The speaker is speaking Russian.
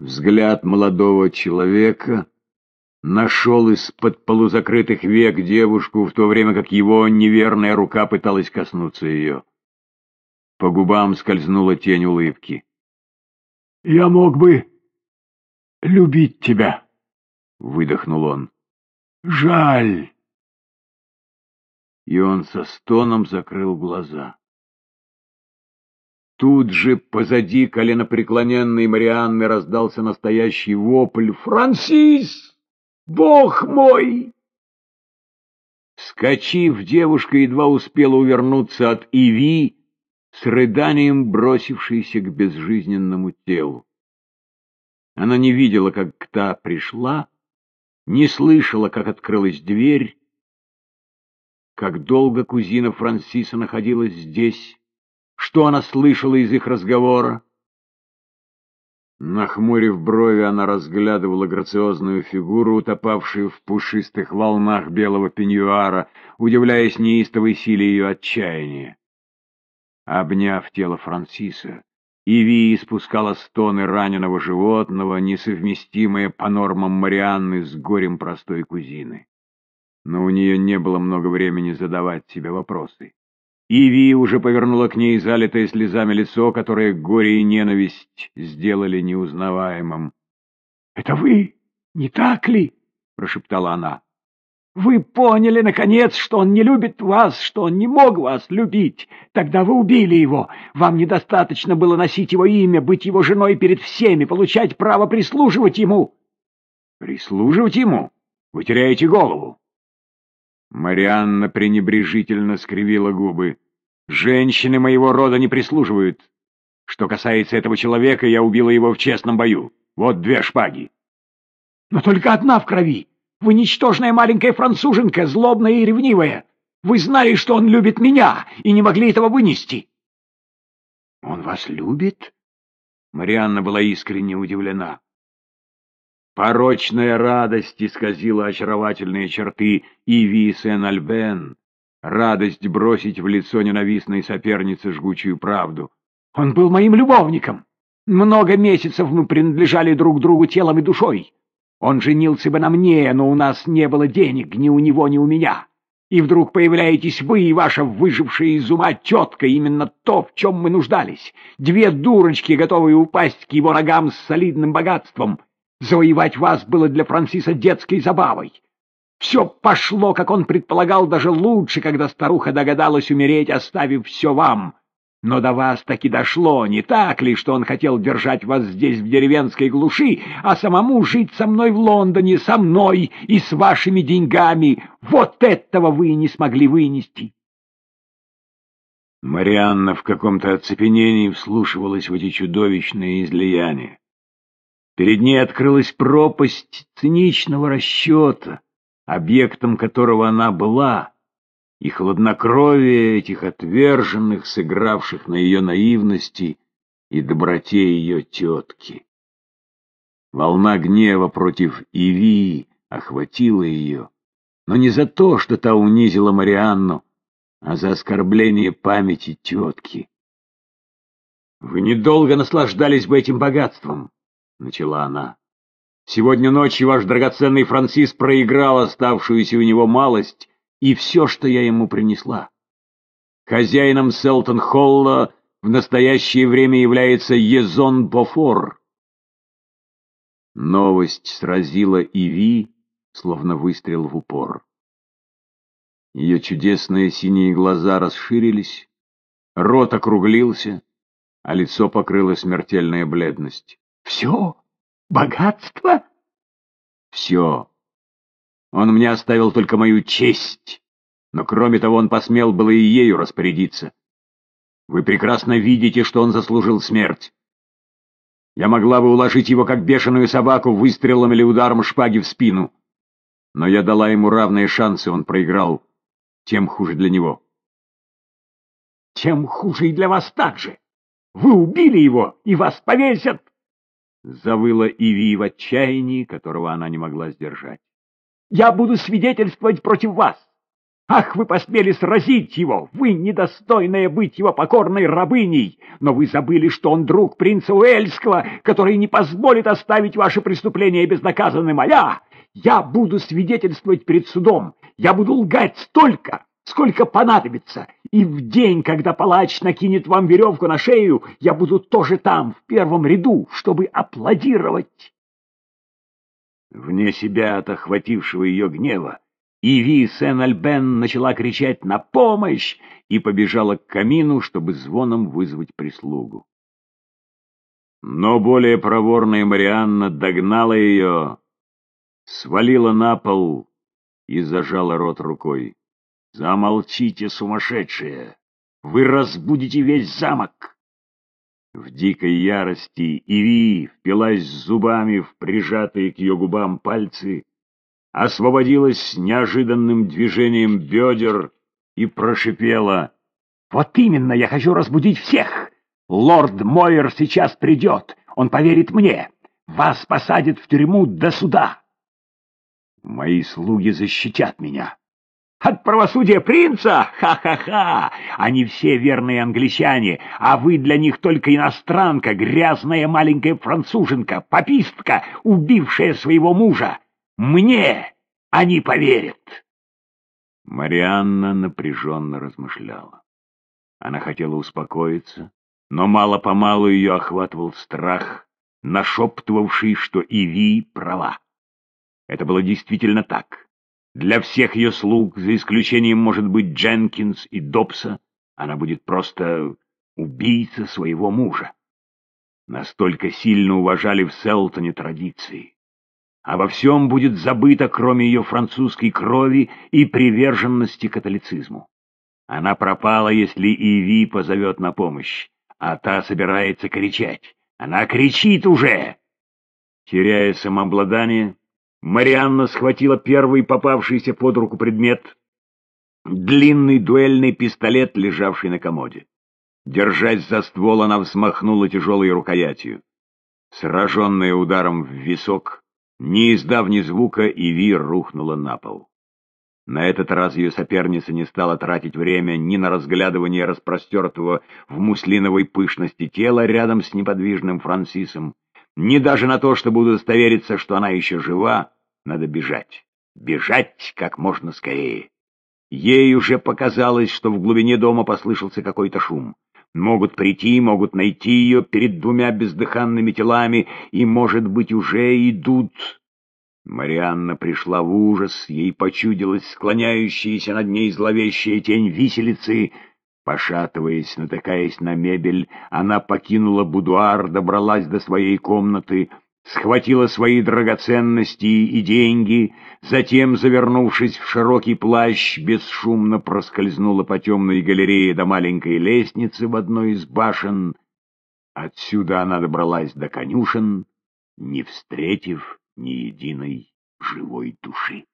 Взгляд молодого человека нашел из-под полузакрытых век девушку, в то время как его неверная рука пыталась коснуться ее. По губам скользнула тень улыбки. — Я мог бы любить тебя, — выдохнул он. — Жаль. И он со стоном закрыл глаза. Тут же позади коленопреклоненной Марианны раздался настоящий вопль «Франсис! Бог мой!» Скочив, девушка едва успела увернуться от Иви, с рыданием бросившейся к безжизненному телу. Она не видела, как та пришла, не слышала, как открылась дверь, как долго кузина Франсиса находилась здесь, что она слышала из их разговора. Нахмурив брови, она разглядывала грациозную фигуру, утопавшую в пушистых волнах белого пеньюара, удивляясь неистовой силе ее отчаяния. Обняв тело Франсиса, Иви испускала стоны раненого животного, несовместимые по нормам Марианны с горем простой кузины. Но у нее не было много времени задавать себе вопросы. Иви уже повернула к ней залитое слезами лицо, которое горе и ненависть сделали неузнаваемым. — Это вы, не так ли? — прошептала она. — Вы поняли, наконец, что он не любит вас, что он не мог вас любить. Тогда вы убили его. Вам недостаточно было носить его имя, быть его женой перед всеми, получать право прислуживать ему. — Прислуживать ему? Вы теряете голову. Марианна пренебрежительно скривила губы. «Женщины моего рода не прислуживают. Что касается этого человека, я убила его в честном бою. Вот две шпаги». «Но только одна в крови. Вы ничтожная маленькая француженка, злобная и ревнивая. Вы знали, что он любит меня, и не могли этого вынести». «Он вас любит?» Марианна была искренне удивлена. Порочная радость исказила очаровательные черты Иви Сен-Альбен, радость бросить в лицо ненавистной сопернице жгучую правду. Он был моим любовником. Много месяцев мы принадлежали друг другу телом и душой. Он женился бы на мне, но у нас не было денег ни у него, ни у меня. И вдруг появляетесь вы и ваша выжившая из ума тетка, именно то, в чем мы нуждались. Две дурочки, готовые упасть к его ногам с солидным богатством — Завоевать вас было для Франсиса детской забавой. Все пошло, как он предполагал, даже лучше, когда старуха догадалась умереть, оставив все вам. Но до вас таки дошло, не так ли, что он хотел держать вас здесь, в деревенской глуши, а самому жить со мной в Лондоне, со мной и с вашими деньгами? Вот этого вы не смогли вынести. Марианна в каком-то оцепенении вслушивалась в эти чудовищные излияния. Перед ней открылась пропасть циничного расчета, объектом которого она была, и хладнокровие этих отверженных, сыгравших на ее наивности и доброте ее тетки. Волна гнева против Иви охватила ее, но не за то, что та унизила Марианну, а за оскорбление памяти тетки. Вы недолго наслаждались бы этим богатством, начала она. Сегодня ночью ваш драгоценный Франсис проиграл оставшуюся у него малость и все, что я ему принесла. Хозяином Селтон-Холла в настоящее время является Езон Бофор. Новость сразила Иви, словно выстрел в упор. Ее чудесные синие глаза расширились, рот округлился, а лицо покрыло смертельная бледность. Все? Богатство? Все. Он мне оставил только мою честь, но кроме того он посмел было и ею распорядиться. Вы прекрасно видите, что он заслужил смерть. Я могла бы уложить его, как бешеную собаку, выстрелом или ударом шпаги в спину. Но я дала ему равные шансы, он проиграл. Тем хуже для него. Тем хуже и для вас также. Вы убили его, и вас повесят. Завыла Иви в отчаянии, которого она не могла сдержать. «Я буду свидетельствовать против вас. Ах, вы посмели сразить его! Вы недостойная быть его покорной рабыней! Но вы забыли, что он друг принца Уэльского, который не позволит оставить ваше преступление безнаказанным, а я... Я буду свидетельствовать перед судом, я буду лгать столько, сколько понадобится, и в день, когда палач накинет вам веревку на шею, я буду тоже там, в первом ряду, чтобы аплодировать. Вне себя от охватившего ее гнева, Иви Сен-Альбен начала кричать «На помощь!» и побежала к камину, чтобы звоном вызвать прислугу. Но более проворная Марианна догнала ее, свалила на пол и зажала рот рукой. «Замолчите, сумасшедшие! Вы разбудите весь замок!» В дикой ярости Иви впилась зубами в прижатые к ее губам пальцы освободилась неожиданным движением бедер и прошипела. «Вот именно, я хочу разбудить всех! Лорд Мойер сейчас придет, он поверит мне, вас посадят в тюрьму до суда. Мои слуги защитят меня». От правосудия принца? Ха-ха-ха! Они все верные англичане, а вы для них только иностранка, грязная маленькая француженка, попистка, убившая своего мужа. Мне они поверят. Марианна напряженно размышляла. Она хотела успокоиться, но мало-помалу ее охватывал страх, нашептывавший, что Иви права. Это было действительно так. Для всех ее слуг, за исключением, может быть, Дженкинс и Добса, она будет просто убийца своего мужа. Настолько сильно уважали в Селтоне традиции. Обо всем будет забыто, кроме ее французской крови и приверженности католицизму. Она пропала, если Иви позовет на помощь, а та собирается кричать. Она кричит уже! Теряя самообладание, Марианна схватила первый попавшийся под руку предмет — длинный дуэльный пистолет, лежавший на комоде. Держась за ствол, она взмахнула тяжелой рукоятью. Сраженная ударом в висок, не издав ни звука, Иви рухнула на пол. На этот раз ее соперница не стала тратить время ни на разглядывание распростертого в муслиновой пышности тела рядом с неподвижным Франсисом, ни даже на то, чтобы удостовериться, что она еще жива, надо бежать. Бежать как можно скорее. Ей уже показалось, что в глубине дома послышался какой-то шум. Могут прийти, могут найти ее перед двумя бездыханными телами, и, может быть, уже идут. Марианна пришла в ужас, ей почудилась склоняющаяся над ней зловещая тень виселицы. Пошатываясь, натыкаясь на мебель, она покинула будуар, добралась до своей комнаты, схватила свои драгоценности и деньги, затем, завернувшись в широкий плащ, бесшумно проскользнула по темной галерее до маленькой лестницы в одной из башен. Отсюда она добралась до конюшен, не встретив ни единой живой души.